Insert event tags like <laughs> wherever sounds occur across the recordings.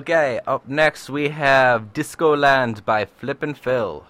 Okay, up next we have Disco Land by Flippin' Phil.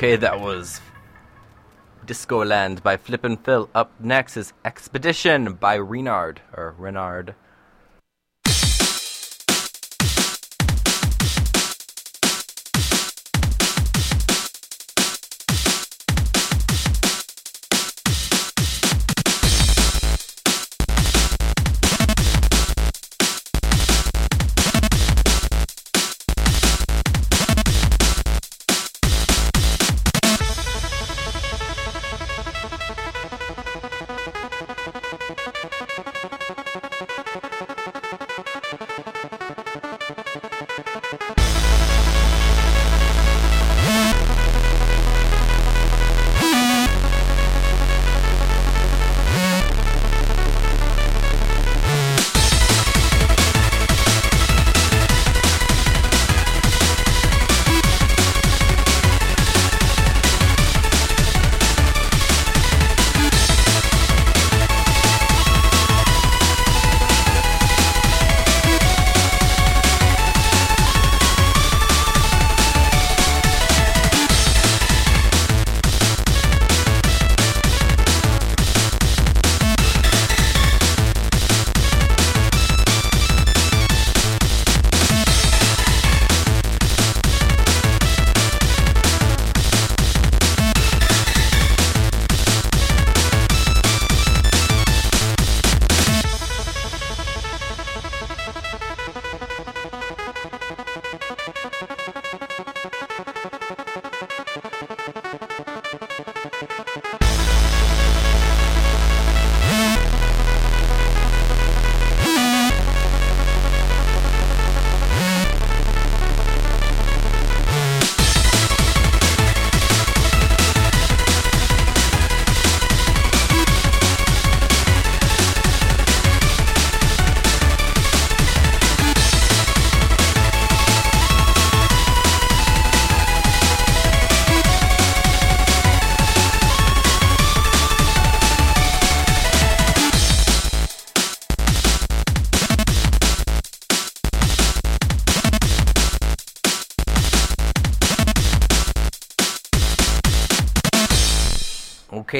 Okay, that was Disco Land by Flippin' Phil. Up next is Expedition by Renard or Renard.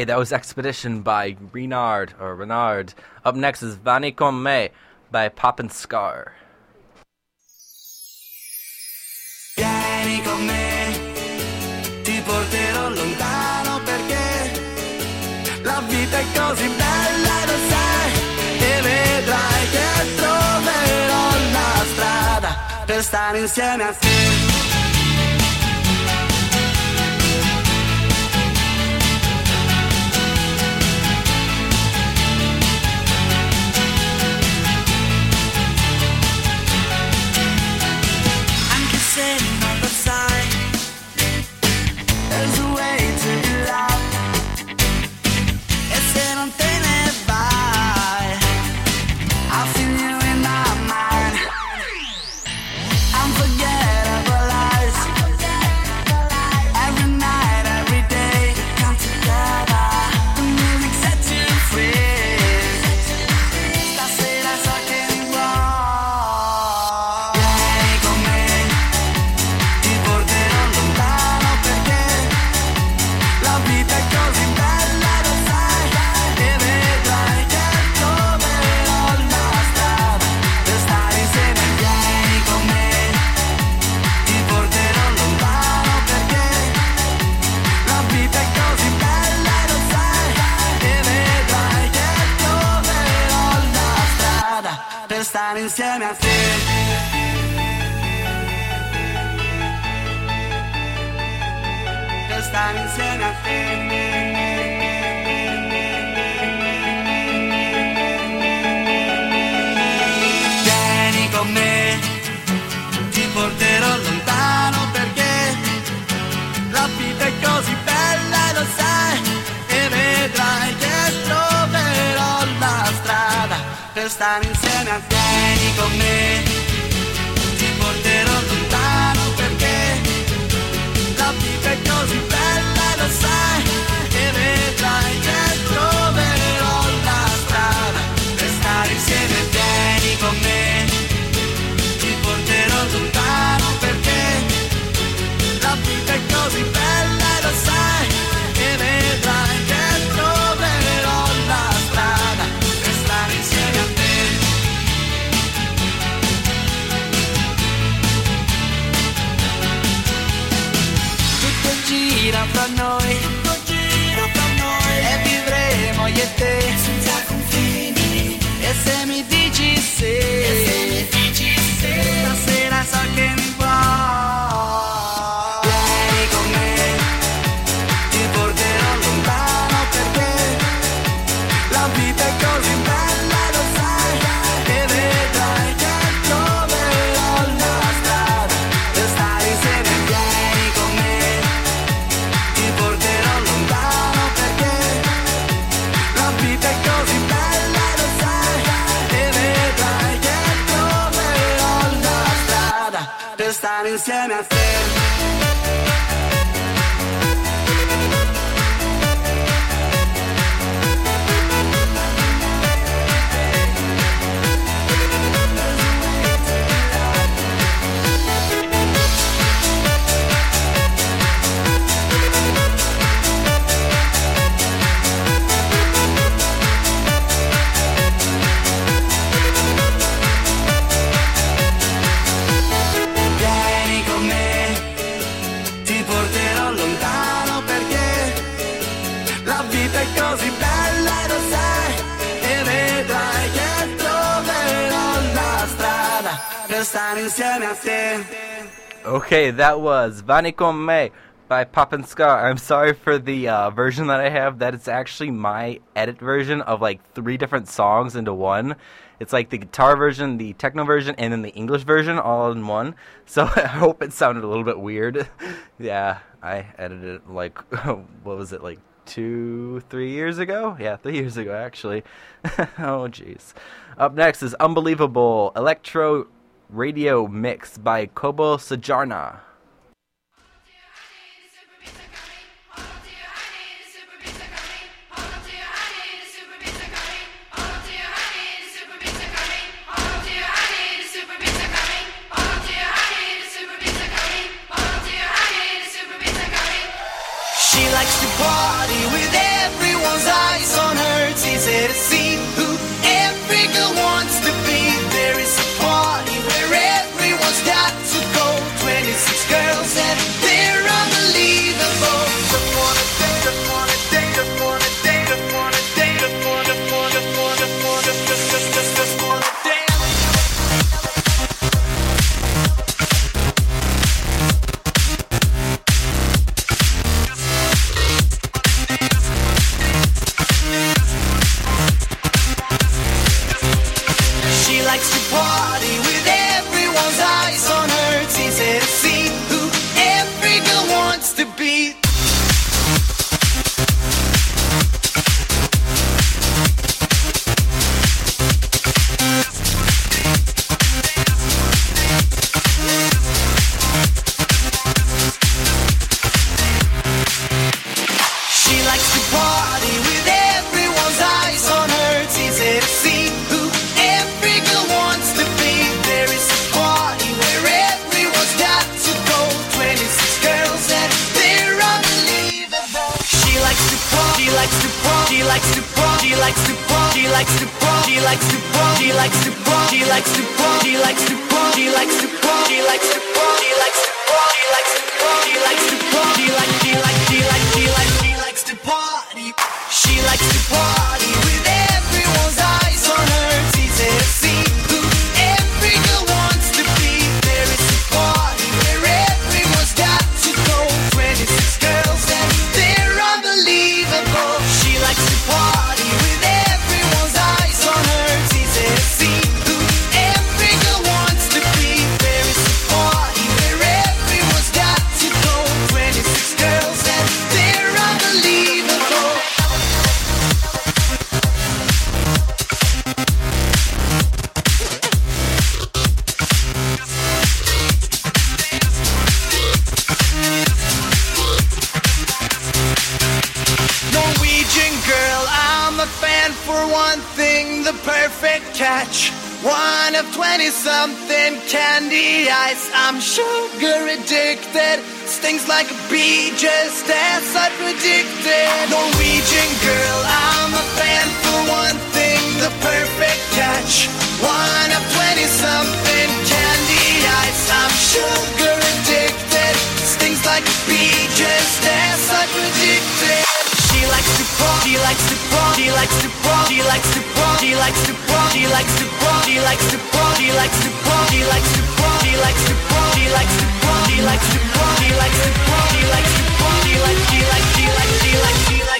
Okay, that was Expedition by Renard or Renard. Up next is Con Me by Pop and Scar. Vieni con me, ti porterò lontano perché la vita è così bella, lo sai, e vedrai che troverò la strada per stare insieme a te. Insieme a te. Stare insieme a te. Vieni con me, ti porterò lontano perché la vita è così bella, lo sai, e vedrai che troverò la strada per stare insieme a te. Vieni con per stare insieme Okay, that was Vani Con Me by Pop and Scar. I'm sorry for the uh, version that I have. That it's actually my edit version of like three different songs into one. It's like the guitar version, the techno version, and then the English version all in one. So <laughs> I hope it sounded a little bit weird. <laughs> yeah, I edited it like, <laughs> what was it, like two, three years ago? Yeah, three years ago actually. oh, jeez. Up next is Unbelievable Electro Radio Mix by Kobo Sajarna. Like a bee, just as I predicted. Norwegian girl, likes to party, likes to party, likes to party, likes to party, likes to party, likes to party, likes to party, likes to party, likes to party, likes to party, like she like she like she like she likes to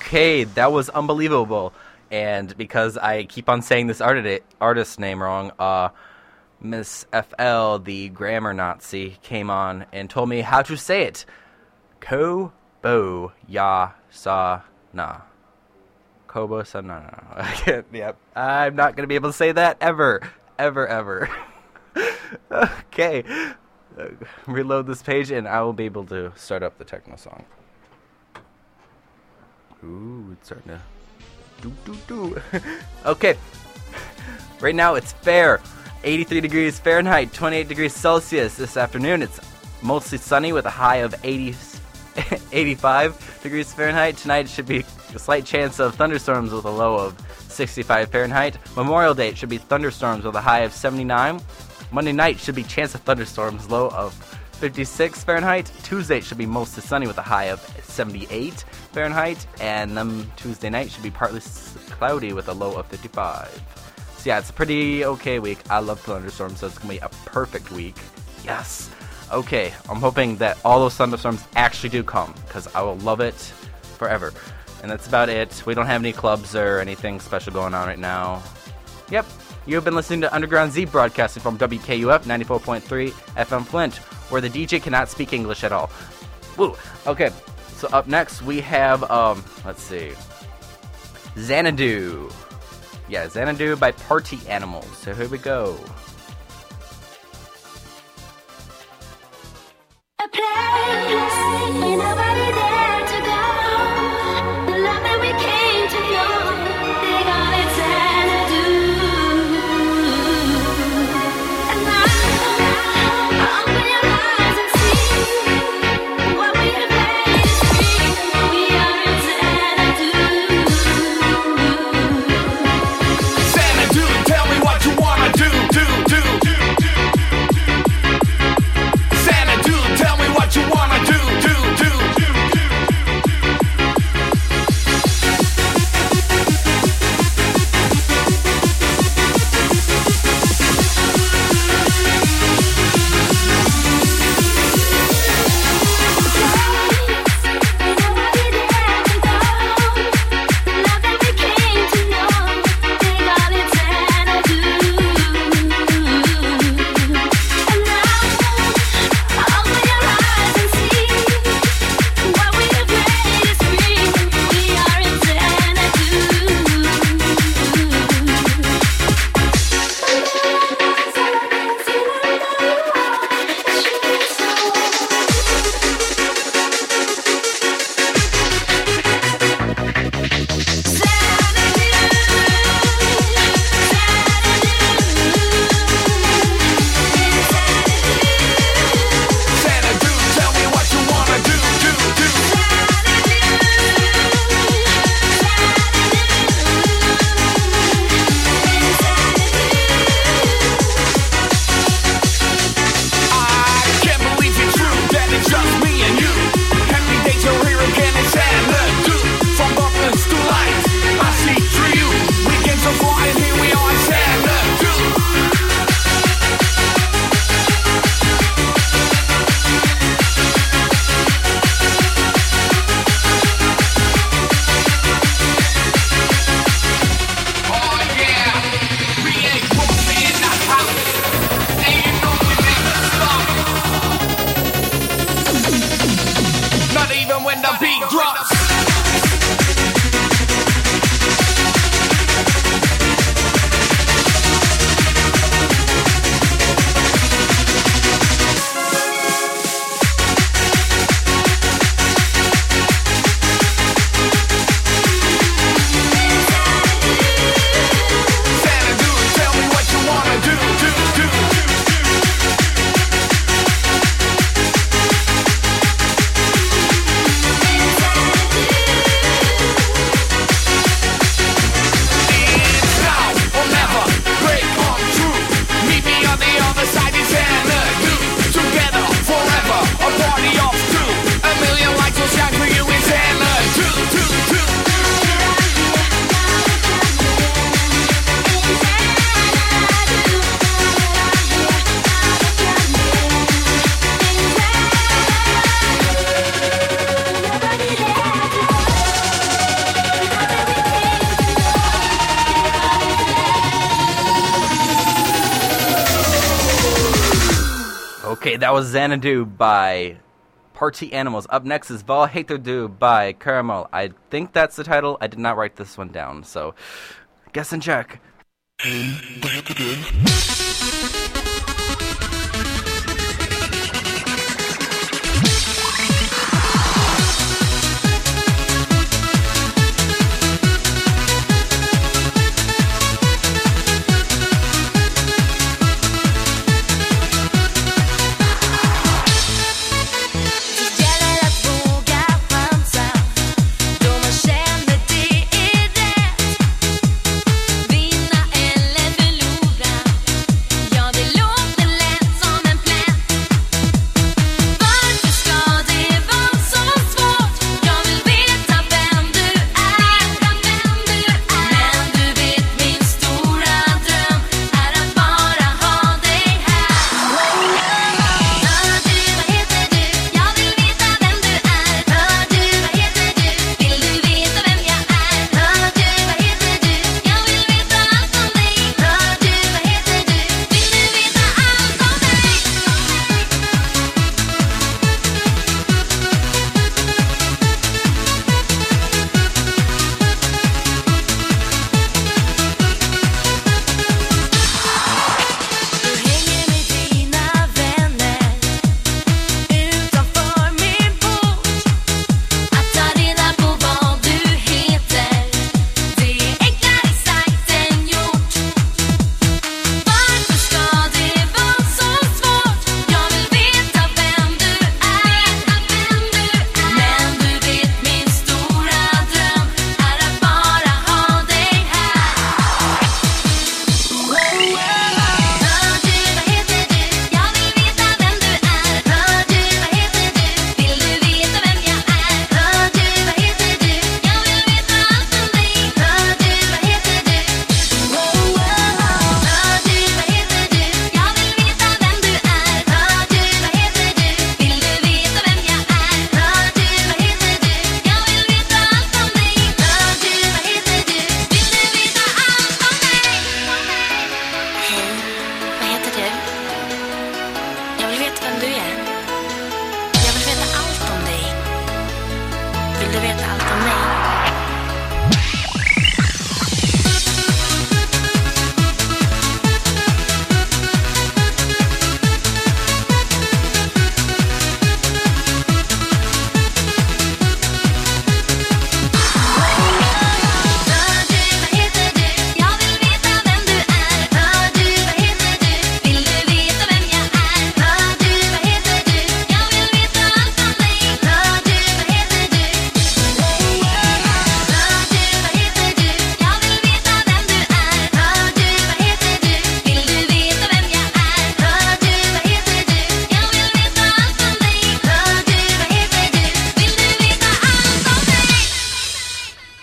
Okay, that was unbelievable. And because I keep on saying this artist artist name wrong, uh, Miss FL, the grammar Nazi, came on and told me how to say it. Kobo ya sa na. Kobo sa na. I can't- <laughs> Yep, I'm not gonna be able to say that ever, ever, ever. <laughs> okay, Uh, reload this page and I will be able to start up the techno song. Ooh, it's starting to do do do. <laughs> okay. Right now it's fair. 83 degrees Fahrenheit, 28 degrees Celsius. This afternoon it's mostly sunny with a high of 80, <laughs> 85 degrees Fahrenheit. Tonight should be a slight chance of thunderstorms with a low of 65 Fahrenheit. Memorial Day should be thunderstorms with a high of 79. Monday night should be chance of thunderstorms, low of 56 Fahrenheit. Tuesday should be mostly sunny with a high of 78 Fahrenheit, and then Tuesday night should be partly cloudy with a low of 55. So yeah, it's a pretty okay week. I love thunderstorms, so it's gonna be a perfect week. Yes. Okay, I'm hoping that all those thunderstorms actually do come because I will love it forever. And that's about it. We don't have any clubs or anything special going on right now. Yep. You've been listening to Underground Z broadcasting from WKUF 94.3 FM Flint, where the DJ cannot speak English at all. Woo. Okay. So up next we have um let's see. Xanadu. Yeah, Xanadu by Party Animals. So here we go. A place that was Xanadu by Party Animals. Up next is Valheterdu by Caramell. I think that's the title. I did not write this one down, so guess and check.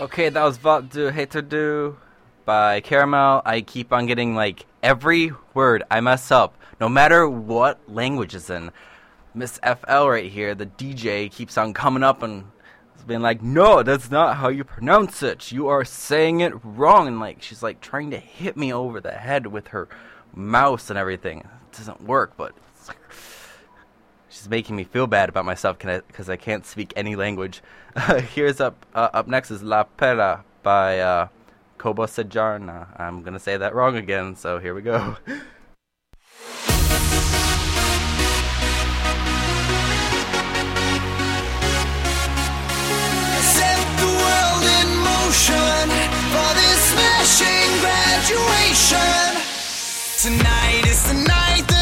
Okay, that was Vot du Hater Du by Caramell. I keep on getting like every word I mess up, no matter what language it's in. Miss FL right here, the DJ, keeps on coming up and being like, "No, that's not how you pronounce it. You are saying it wrong." And like, she's like trying to hit me over the head with her mouse and everything. It doesn't work, but. It's like, She's making me feel bad about myself because I, I, can't speak any language. <laughs> here's up uh, up next is La Pera by uh, Kobo Sejarna. I'm gonna say that wrong again, so here we go. Tonight is the night